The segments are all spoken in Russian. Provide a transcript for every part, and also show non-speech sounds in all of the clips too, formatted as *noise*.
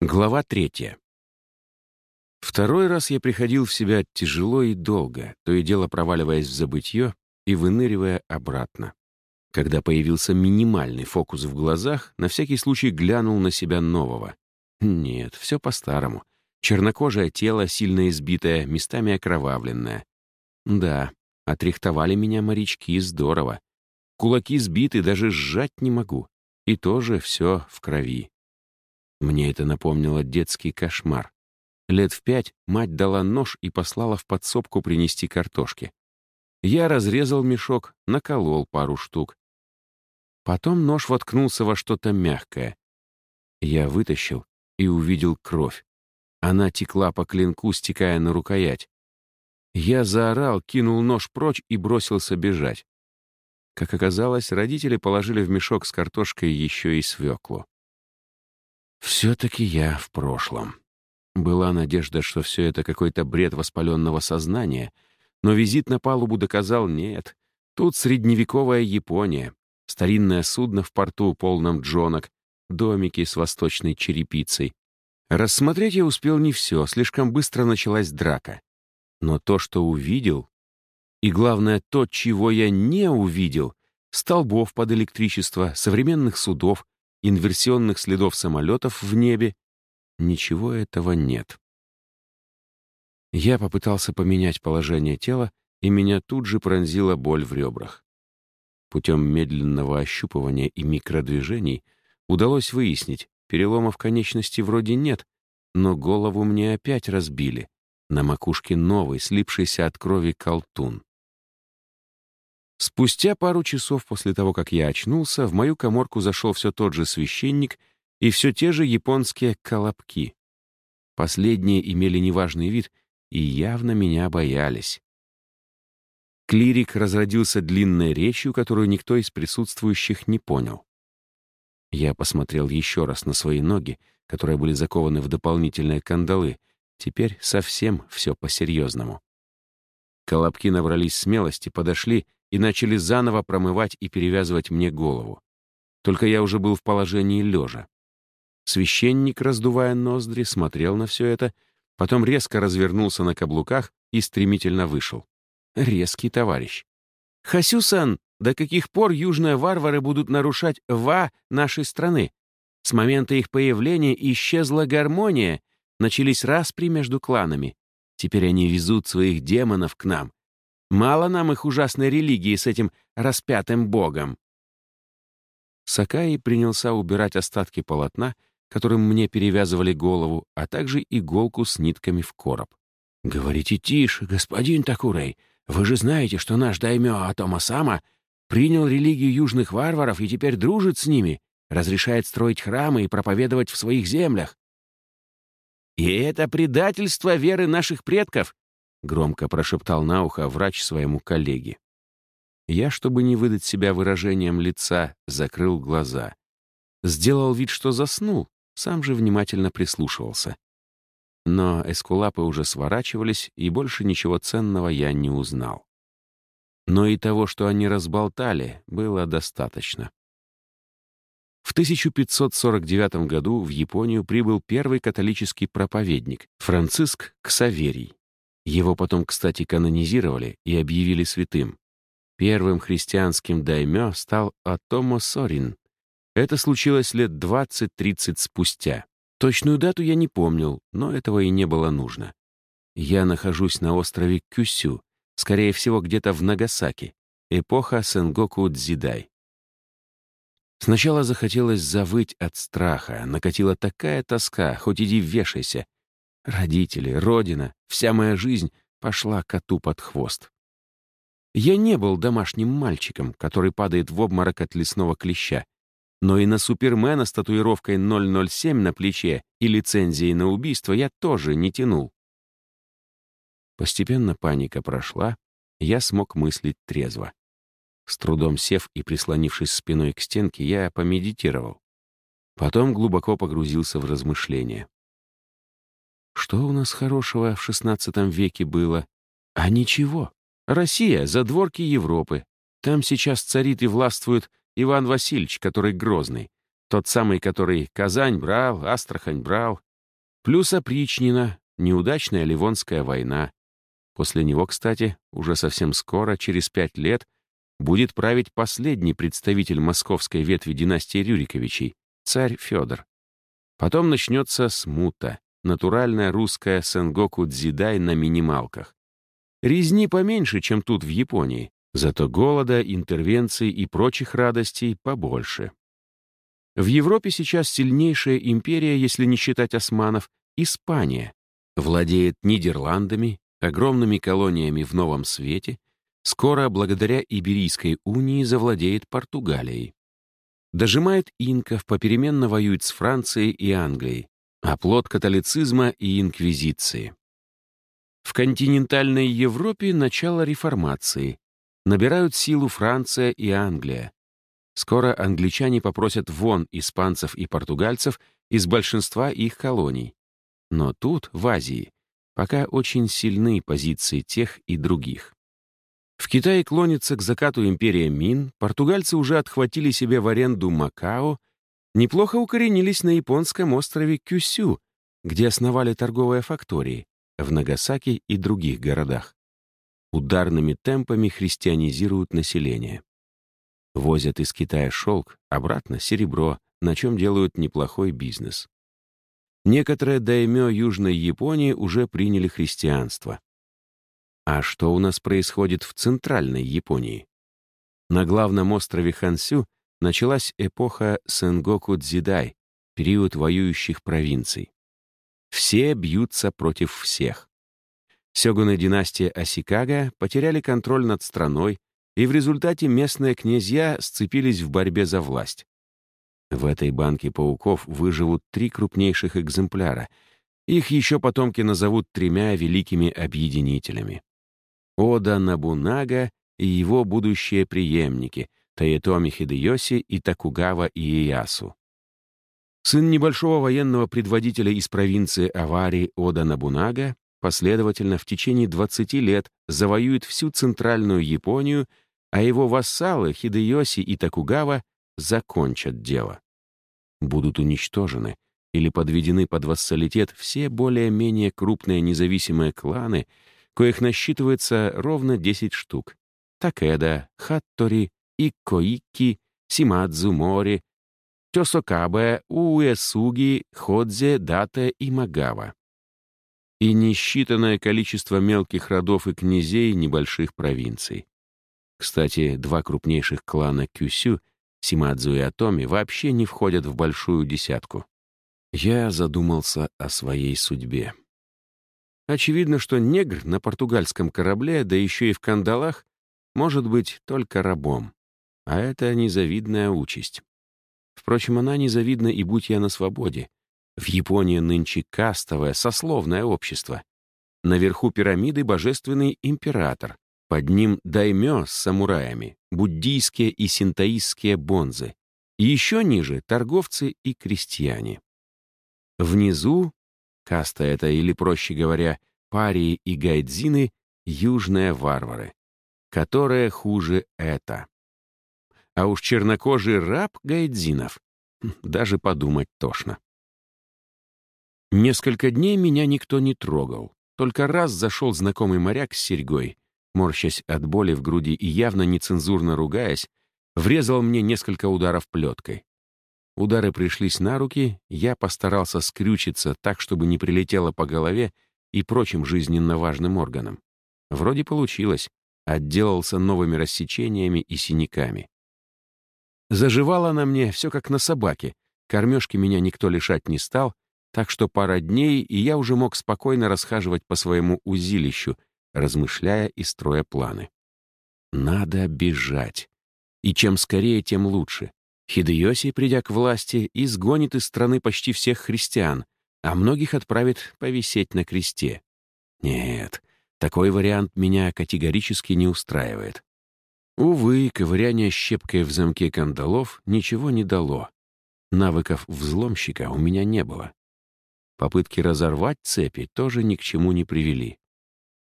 Глава третья. Второй раз я приходил в себя тяжело и долго, то и дело проваливаясь в забытье и выныривая обратно. Когда появился минимальный фокус в глазах, на всякий случай глянул на себя нового. Нет, все по-старому. Чернокожее тело, сильно избитое, местами окровавленное. Да, отрихтовали меня морячки здорово. Кулаки сбиты, даже сжать не могу. И тоже все в крови. Мне это напомнило детский кошмар. Лет в пять мать дала нож и послала в подсобку принести картошки. Я разрезал мешок, наколол пару штук. Потом нож воткнулся во что-то мягкое. Я вытащил и увидел кровь. Она текла по клинку, стекая на рукоять. Я заорал, кинул нож прочь и бросился бежать. Как оказалось, родители положили в мешок с картошкой еще и свеклу. Все-таки я в прошлом. Была надежда, что все это какой-то бред воспаленного сознания, но визит на палубу доказал нет. Тут средневековая Япония, старинное судно в порту, полном джонок, домики с восточной черепицей. Рассмотреть я успел не все, слишком быстро началась драка. Но то, что увидел, и главное то, чего я не увидел, столбов под электричество, современных судов, инверсионных следов самолетов в небе. Ничего этого нет. Я попытался поменять положение тела, и меня тут же пронзила боль в ребрах. Путем медленного ощупывания и микродвижений удалось выяснить, переломов конечности вроде нет, но голову мне опять разбили. На макушке новый, слипшийся от крови колтун. Спустя пару часов после того, как я очнулся, в мою коморку зашел все тот же священник и все те же японские колобки. Последние имели неважный вид и явно меня боялись. Клирик разродился длинной речью, которую никто из присутствующих не понял. Я посмотрел еще раз на свои ноги, которые были закованы в дополнительные кандалы. Теперь совсем все по-серьезному. Колобки набрались смелости, подошли — и начали заново промывать и перевязывать мне голову. Только я уже был в положении лежа. Священник, раздувая ноздри, смотрел на все это, потом резко развернулся на каблуках и стремительно вышел. Резкий товарищ. «Хасюсан, до каких пор южные варвары будут нарушать ва нашей страны? С момента их появления исчезла гармония, начались распри между кланами. Теперь они везут своих демонов к нам, Мало нам их ужасной религии с этим распятым богом. Сакаи принялся убирать остатки полотна, которым мне перевязывали голову, а также иголку с нитками в короб. «Говорите тише, господин Такурей. Вы же знаете, что наш даймё Атома-сама принял религию южных варваров и теперь дружит с ними, разрешает строить храмы и проповедовать в своих землях. И это предательство веры наших предков, — громко прошептал на ухо врач своему коллеге. Я, чтобы не выдать себя выражением лица, закрыл глаза. Сделал вид, что заснул, сам же внимательно прислушивался. Но эскулапы уже сворачивались, и больше ничего ценного я не узнал. Но и того, что они разболтали, было достаточно. В 1549 году в Японию прибыл первый католический проповедник, Франциск Ксаверий. Его потом, кстати, канонизировали и объявили святым. Первым христианским даймё стал Атомо Сорин. Это случилось лет 20-30 спустя. Точную дату я не помнил, но этого и не было нужно. Я нахожусь на острове Кюсю, скорее всего, где-то в Нагасаки, эпоха Сенгоку Дзидай. Сначала захотелось завыть от страха, накатила такая тоска, хоть иди вешайся, Родители, родина, вся моя жизнь пошла коту под хвост. Я не был домашним мальчиком, который падает в обморок от лесного клеща, но и на Супермена с татуировкой 007 на плече и лицензией на убийство я тоже не тянул. Постепенно паника прошла, я смог мыслить трезво. С трудом сев и прислонившись спиной к стенке, я помедитировал. Потом глубоко погрузился в размышления. Что у нас хорошего в XVI веке было? А ничего. Россия — задворки Европы. Там сейчас царит и властвует Иван Васильевич, который Грозный. Тот самый, который Казань брал, Астрахань брал, Плюс опричнина, неудачная Ливонская война. После него, кстати, уже совсем скоро, через пять лет, будет править последний представитель московской ветви династии Рюриковичей, царь Федор. Потом начнется смута, натуральная русская сенгоку дзидай на минималках. Резни поменьше, чем тут в Японии, зато голода, интервенций и прочих радостей побольше. В Европе сейчас сильнейшая империя, если не считать османов, Испания. Владеет Нидерландами, огромными колониями в Новом Свете, скоро, благодаря Иберийской унии, завладеет Португалией. Дожимает инков, попеременно воюет с Францией и Англией, оплот католицизма и инквизиции. В континентальной Европе начало реформации. Набирают силу Франция и Англия. Скоро англичане попросят вон испанцев и португальцев из большинства их колоний. Но тут, в Азии, пока очень сильны позиции тех и других. В Китае клонится к закату империя Мин, португальцы уже отхватили себе в аренду Макао, неплохо укоренились на японском острове Кюсю, где основали торговые фактории, в Нагасаки и других городах. Ударными темпами христианизируют население. Возят из Китая шелк, обратно серебро, на чем делают неплохой бизнес. Некоторые даймё Южной Японии уже приняли христианство. А что у нас происходит в Центральной Японии? На главном острове Хансю началась эпоха Сенгоку-Дзидай, период воюющих провинций. Все бьются против всех. Сёгуны династии Асикага потеряли контроль над страной, и в результате местные князья сцепились в борьбе за власть. В этой банке пауков выживут три крупнейших экземпляра. Их еще потомки назовут тремя великими объединителями. Ода Набунага и его будущие преемники Таэтоми Хидеоси и Такугава Иеясу. Сын небольшого военного предводителя из провинции Авари Ода Набунага последовательно в течение 20 лет завоюет всю центральную Японию а его вассалы Хидеоси и Такугава закончат дело. Будут уничтожены или подведены под вассалитет все более-менее крупные независимые кланы, коих насчитывается ровно 10 штук. Такеда, Хаттори, Иккоикки, Симадзу Мори, Тёсокабе, Уэсуги, Ходзе, Дате и Магава. И несчитанное количество мелких родов и князей небольших провинций. Кстати, два крупнейших клана Кюсю, Симадзу и Атоми, вообще не входят в большую десятку. Я задумался о своей судьбе. Очевидно, что негр на португальском корабле, да еще и в кандалах, может быть только рабом. А это незавидная участь. Впрочем, она незавидна и будь я на свободе. В Японии нынче кастовое, сословное общество. Наверху пирамиды божественный император, под ним даймё с самураями, буддийские и синтоистские бонзы. И еще ниже — торговцы и крестьяне. Внизу — каста это, или, проще говоря, парии и гайдзины — южные варвары. Которые хуже это. А уж чернокожий раб гайдзинов хм, даже подумать тошно. Несколько дней меня никто не трогал. Только раз зашел знакомый моряк с серьгой — морщась от боли в груди и явно нецензурно ругаясь, врезал мне несколько ударов плеткой. Удары пришлись на руки, я постарался скрючиться так, чтобы не прилетело по голове и прочим жизненно важным органам. Вроде получилось, отделался новыми рассечениями и синяками. Заживало на мне все как на собаке, кормежки меня никто лишать не стал, так что пара дней, и я уже мог спокойно расхаживать по своему узилищу, размышляя и строя планы. Надо бежать. И чем скорее, тем лучше. Хидеоси, придя к власти, изгонит из страны почти всех христиан, а многих отправит повисеть на кресте. Нет, такой вариант меня категорически не устраивает. Увы, ковыряние щепкой в замке кандалов ничего не дало. Навыков взломщика у меня не было. Попытки разорвать цепи тоже ни к чему не привели.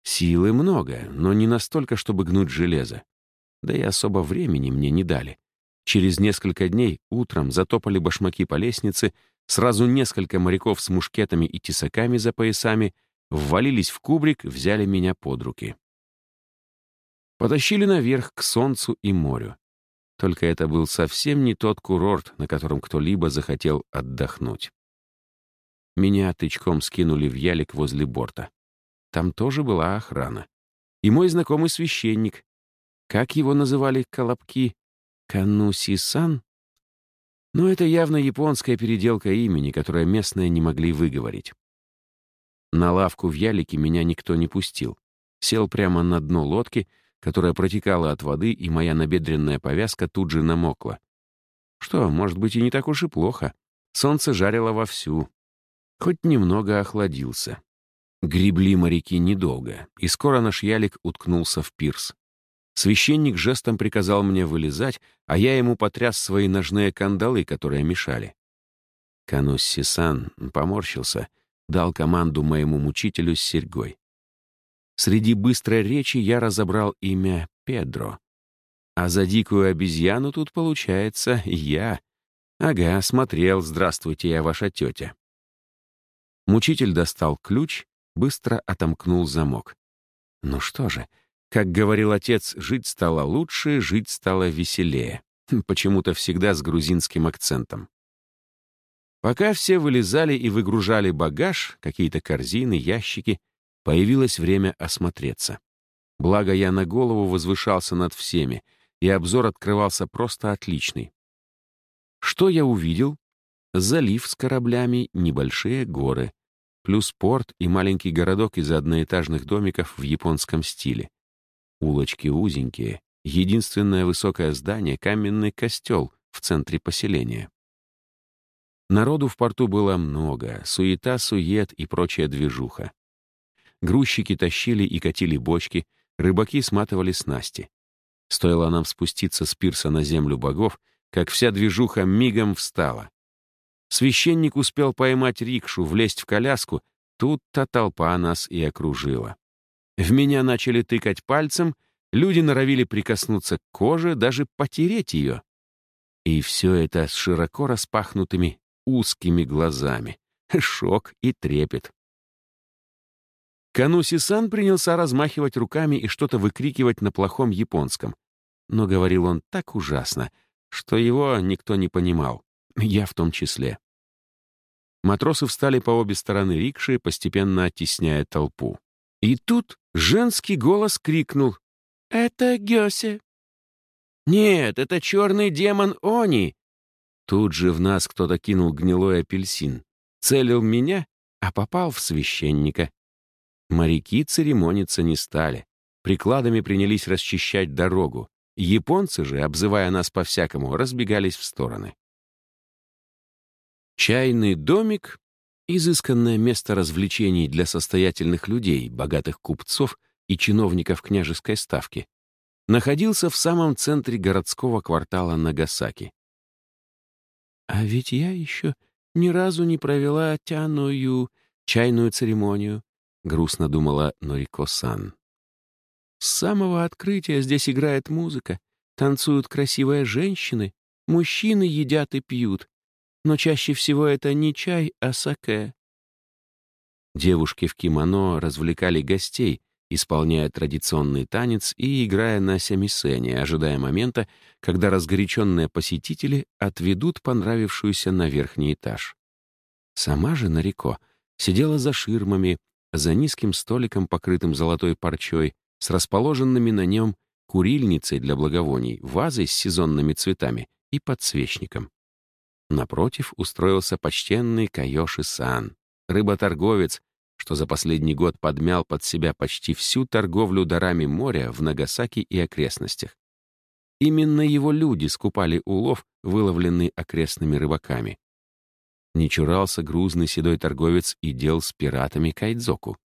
Силы много, но не настолько, чтобы гнуть железо. Да и особо времени мне не дали. Через несколько дней утром затопали башмаки по лестнице, Сразу несколько моряков с мушкетами и тесаками за поясами ввалились в кубрик, взяли меня под руки. Потащили наверх к солнцу и морю. Только это был совсем не тот курорт, на котором кто-либо захотел отдохнуть. Меня тычком скинули в ялик возле борта. Там тоже была охрана. И мой знакомый священник. Как его называли колобки? Кануси-сан? Но это явно японская переделка имени, которое местные не могли выговорить. На лавку в ялике меня никто не пустил. Сел прямо на дно лодки, которая протекала от воды, и моя набедренная повязка тут же намокла. Что, может быть, и не так уж и плохо. Солнце жарило вовсю. Хоть немного охладился. Гребли моряки недолго, и скоро наш ялик уткнулся в пирс. Священник жестом приказал мне вылезать, а я ему потряс свои ножные кандалы, которые мешали. Канусси-сан поморщился, дал команду моему мучителю с серьгой. Среди быстрой речи я разобрал имя Педро. А за дикую обезьяну тут, получается, я. Ага, смотрел, здравствуйте, я ваша тетя. Мучитель достал ключ, быстро отомкнул замок. Ну что же, как говорил отец, жить стало лучше, жить стало веселее. Почему-то всегда с грузинским акцентом. Пока все вылезали и выгружали багаж, какие-то корзины, ящики, Появилось время осмотреться. Благо я на голову возвышался над всеми, и обзор открывался просто отличный. Что я увидел? Залив с кораблями, небольшие горы, плюс порт и маленький городок из одноэтажных домиков в японском стиле. Улочки узенькие, единственное высокое здание — каменный костел в центре поселения. Народу в порту было много, суета, сует и прочая движуха. Грузчики тащили и катили бочки, рыбаки сматывали снасти. Стоило нам спуститься с пирса на землю богов, как вся движуха мигом встала. Священник успел поймать рикшу, влезть в коляску, тут-то толпа нас и окружила. В меня начали тыкать пальцем, люди норовили прикоснуться к коже, даже потереть ее. И все это с широко распахнутыми узкими глазами. Шок и трепет. Кануси-сан принялся размахивать руками и что-то выкрикивать на плохом японском. Но говорил он так ужасно, что его никто не понимал, я в том числе. Матросы встали по обе стороны рикши, постепенно оттесняя толпу. И тут женский голос крикнул «Это Гёсе!» «Нет, это черный демон Они!» Тут же в нас кто-то кинул гнилой апельсин. Целил меня, а попал в священника. Моряки церемониться не стали. Прикладами принялись расчищать дорогу. Японцы же, обзывая нас по-всякому, разбегались в стороны. Чайный домик — изысканное место развлечений для состоятельных людей, богатых купцов и чиновников княжеской ставки, находился в самом центре городского квартала Нагасаки. А ведь я еще ни разу не провела тяную чайную церемонию, грустно думала Норико-сан. С самого открытия здесь играет музыка, танцуют красивые женщины, мужчины едят и пьют, но чаще всего это не чай, а саке. Девушки в кимоно развлекали гостей, исполняя традиционный танец и играя на сямисене, ожидая момента, когда разгоряченные посетители отведут понравившуюся на верхний этаж. Сама же Нарико сидела за ширмами, за низким столиком, покрытым золотой парчой, с расположенными на нем курильницей для благовоний, вазой с сезонными цветами и подсвечником. Напротив устроился почтенный Кайоши-сан, рыботорговец, что за последний год подмял под себя почти всю торговлю дарами моря в Нагасаки и окрестностях. Именно его люди скупали улов, выловленный окрестными рыбаками не чурался грузный седой торговец и дел с пиратами Кайдзоку.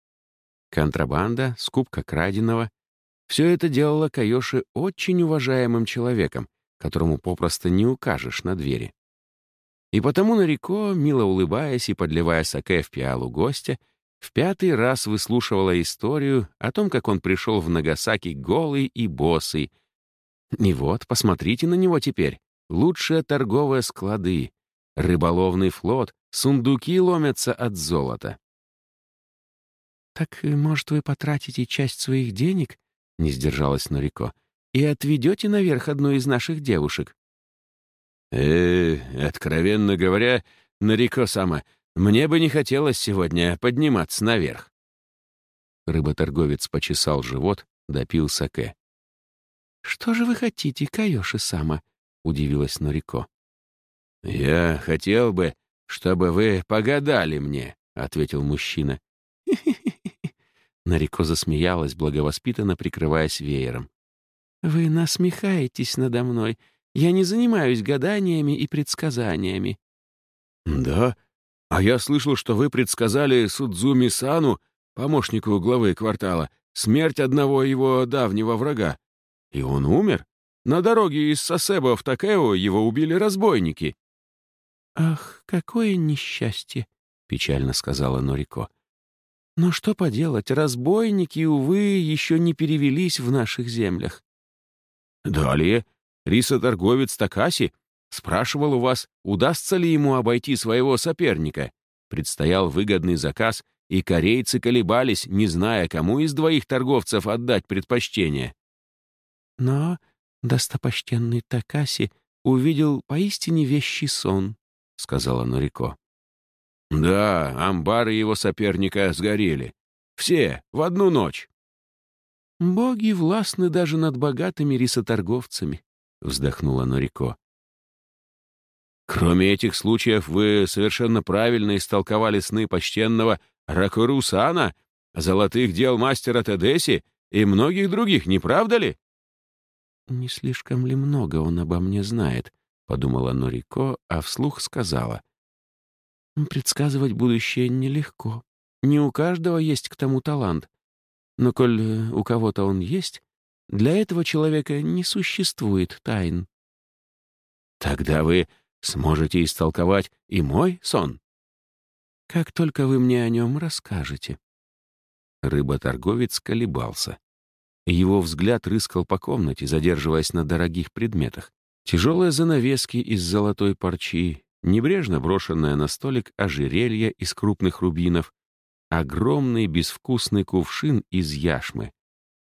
Контрабанда, скупка краденого — все это делало Кайоши очень уважаемым человеком, которому попросту не укажешь на двери. И потому Нарико, мило улыбаясь и подливая саке в пиалу гостя, в пятый раз выслушивала историю о том, как он пришел в Нагасаки голый и босый. И вот, посмотрите на него теперь. Лучшие торговые склады, Рыболовный флот, сундуки ломятся от золота. «Так, э, может, вы потратите часть своих денег?» — не сдержалась Норико. «И отведете наверх одну из наших девушек?» «Э, откровенно говоря, Норико сама, мне бы не хотелось сегодня подниматься наверх». Рыботорговец почесал живот, допил саке. «Что же вы хотите, Кайоши-сама?» — удивилась Норико. «Я хотел бы, чтобы вы погадали мне», — ответил мужчина. *laughs* Нарико засмеялась, благовоспитанно прикрываясь веером. «Вы насмехаетесь надо мной. Я не занимаюсь гаданиями и предсказаниями». «Да? А я слышал, что вы предсказали Судзуми Сану, помощнику главы квартала, смерть одного его давнего врага. И он умер? На дороге из Сосебо в Такео его убили разбойники». «Ах, какое несчастье!» — печально сказала Норико. Но что поделать, разбойники, увы, еще не перевелись в наших землях. Далее, риса-торговец Такаси спрашивал у вас, удастся ли ему обойти своего соперника. Предстоял выгодный заказ, и корейцы колебались, не зная, кому из двоих торговцев отдать предпочтение. Но достопочтенный Такаси увидел поистине вещий сон, — сказала Норико. Да, амбары его соперника сгорели. Все, в одну ночь. «Боги властны даже над богатыми рисоторговцами», — вздохнула Норико. «Кроме этих случаев, вы совершенно правильно истолковали сны почтенного Ракурусана, золотых дел мастера Тедеси и многих других, не правда ли?» «Не слишком ли много он обо мне знает?» — подумала Норико, а вслух сказала. Предсказывать будущее нелегко. Не у каждого есть к тому талант. Но коль э, у кого-то он есть, для этого человека не существует тайн. Тогда вы сможете истолковать и мой сон. Как только вы мне о нем расскажете. Рыботорговец колебался. Его взгляд рыскал по комнате, задерживаясь на дорогих предметах. Тяжелые занавески из золотой парчи, небрежно брошенное на столик ожерелье из крупных рубинов, огромный безвкусный кувшин из яшмы,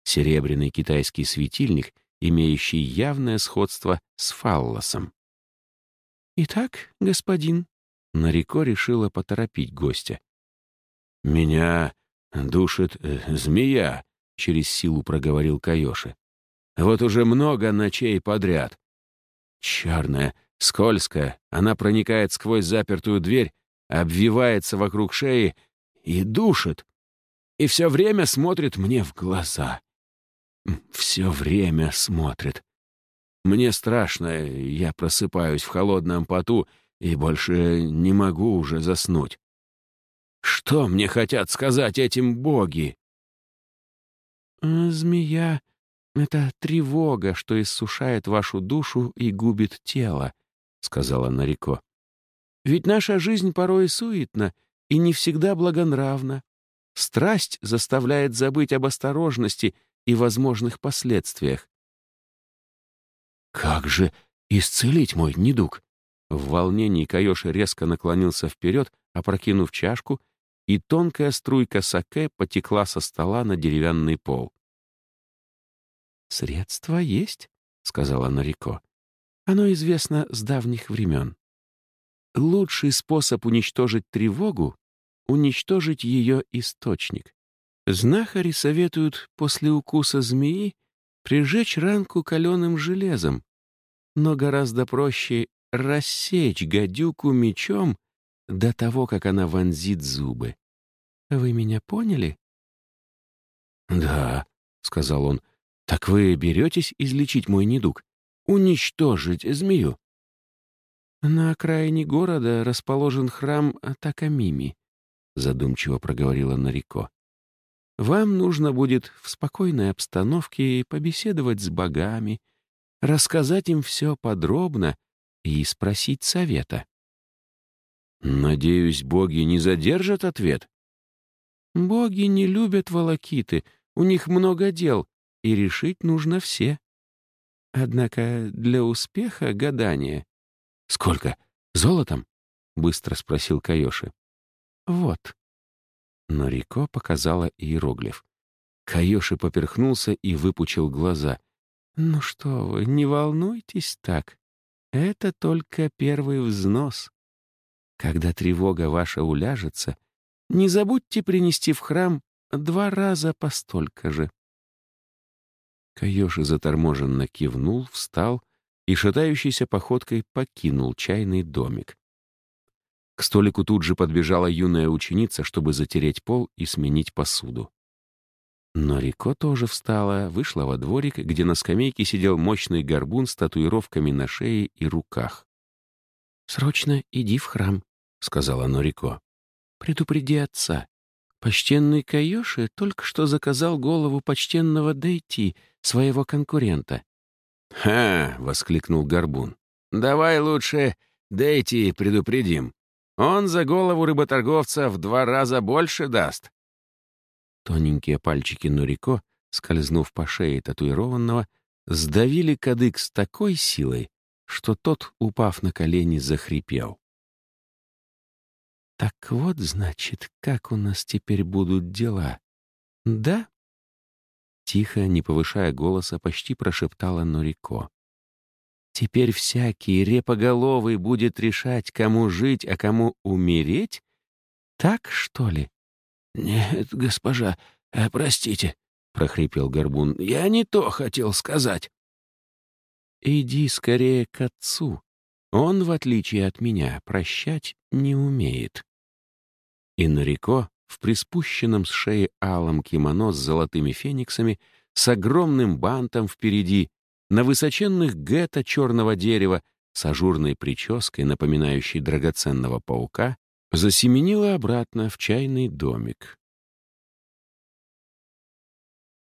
серебряный китайский светильник, имеющий явное сходство с фаллосом. «Итак, господин...» Нарико решила поторопить гостя. «Меня душит э, змея», — через силу проговорил Кайоши. «Вот уже много ночей подряд. Черная, Скользкая, она проникает сквозь запертую дверь, обвивается вокруг шеи и душит. И все время смотрит мне в глаза. Все время смотрит. Мне страшно, я просыпаюсь в холодном поту и больше не могу уже заснуть. Что мне хотят сказать этим боги? «Змея — это тревога, что иссушает вашу душу и губит тело», — сказала Нарико. «Ведь наша жизнь порой суетна и не всегда благонравна. Страсть заставляет забыть об осторожности и возможных последствиях». «Как же исцелить мой недуг?» В волнении Кайоши резко наклонился вперед, опрокинув чашку, и тонкая струйка саке потекла со стола на деревянный пол. «Средства есть», — сказала Нарико. Оно известно с давних времен. Лучший способ уничтожить тревогу — уничтожить ее источник. Знахари советуют после укуса змеи прижечь ранку каленым железом, но гораздо проще рассечь гадюку мечом до того, как она вонзит зубы. Вы меня поняли? «Да», — сказал он, — «так вы беретесь излечить мой недуг?» уничтожить змею. «На окраине города расположен храм Такамими», — задумчиво проговорила Нарико. «Вам нужно будет в спокойной обстановке побеседовать с богами, рассказать им все подробно и спросить совета». «Надеюсь, боги не задержат ответ?» «Боги не любят волокиты, у них много дел, и решить нужно все», Однако для успеха гадания... Сколько? Золотом? — быстро спросил Кайоши. «Вот». Норико показала иероглиф. Кайоши поперхнулся и выпучил глаза. «Ну что вы, не волнуйтесь так. Это только первый взнос. Когда тревога ваша уляжется, не забудьте принести в храм два раза по столько же». Кайоши заторможенно кивнул, встал и шатающейся походкой покинул чайный домик. К столику тут же подбежала юная ученица, чтобы затереть пол и сменить посуду. Но Рико тоже встала, вышла во дворик, где на скамейке сидел мощный горбун с татуировками на шее и руках. «Срочно иди в храм», — сказала Норико. «Предупреди отца. Почтенный Кайоши только что заказал голову почтенного Дейти, своего конкурента». «Ха!» — воскликнул горбун. «Давай лучше Дейти предупредим. Он за голову рыботорговца в два раза больше даст». Тоненькие пальчики Нурико, скользнув по шее татуированного, сдавили кадык с такой силой, что тот, упав на колени, захрипел. «Так вот, значит, как у нас теперь будут дела, да?» Тихо, не повышая голоса, почти прошептала Норико. «Теперь всякий репоголовый будет решать, кому жить, а кому умереть? Так, что ли?» «Нет, госпожа, э, простите», — прохрипел Горбун. «Я не то хотел сказать». «Иди скорее к отцу. Он, в отличие от меня, прощать не умеет». И Нарико в приспущенном с шеи алом кимоно с золотыми фениксами, с огромным бантом впереди, на высоченных гетто черного дерева, с ажурной прической, напоминающей драгоценного паука, засеменила обратно в чайный домик.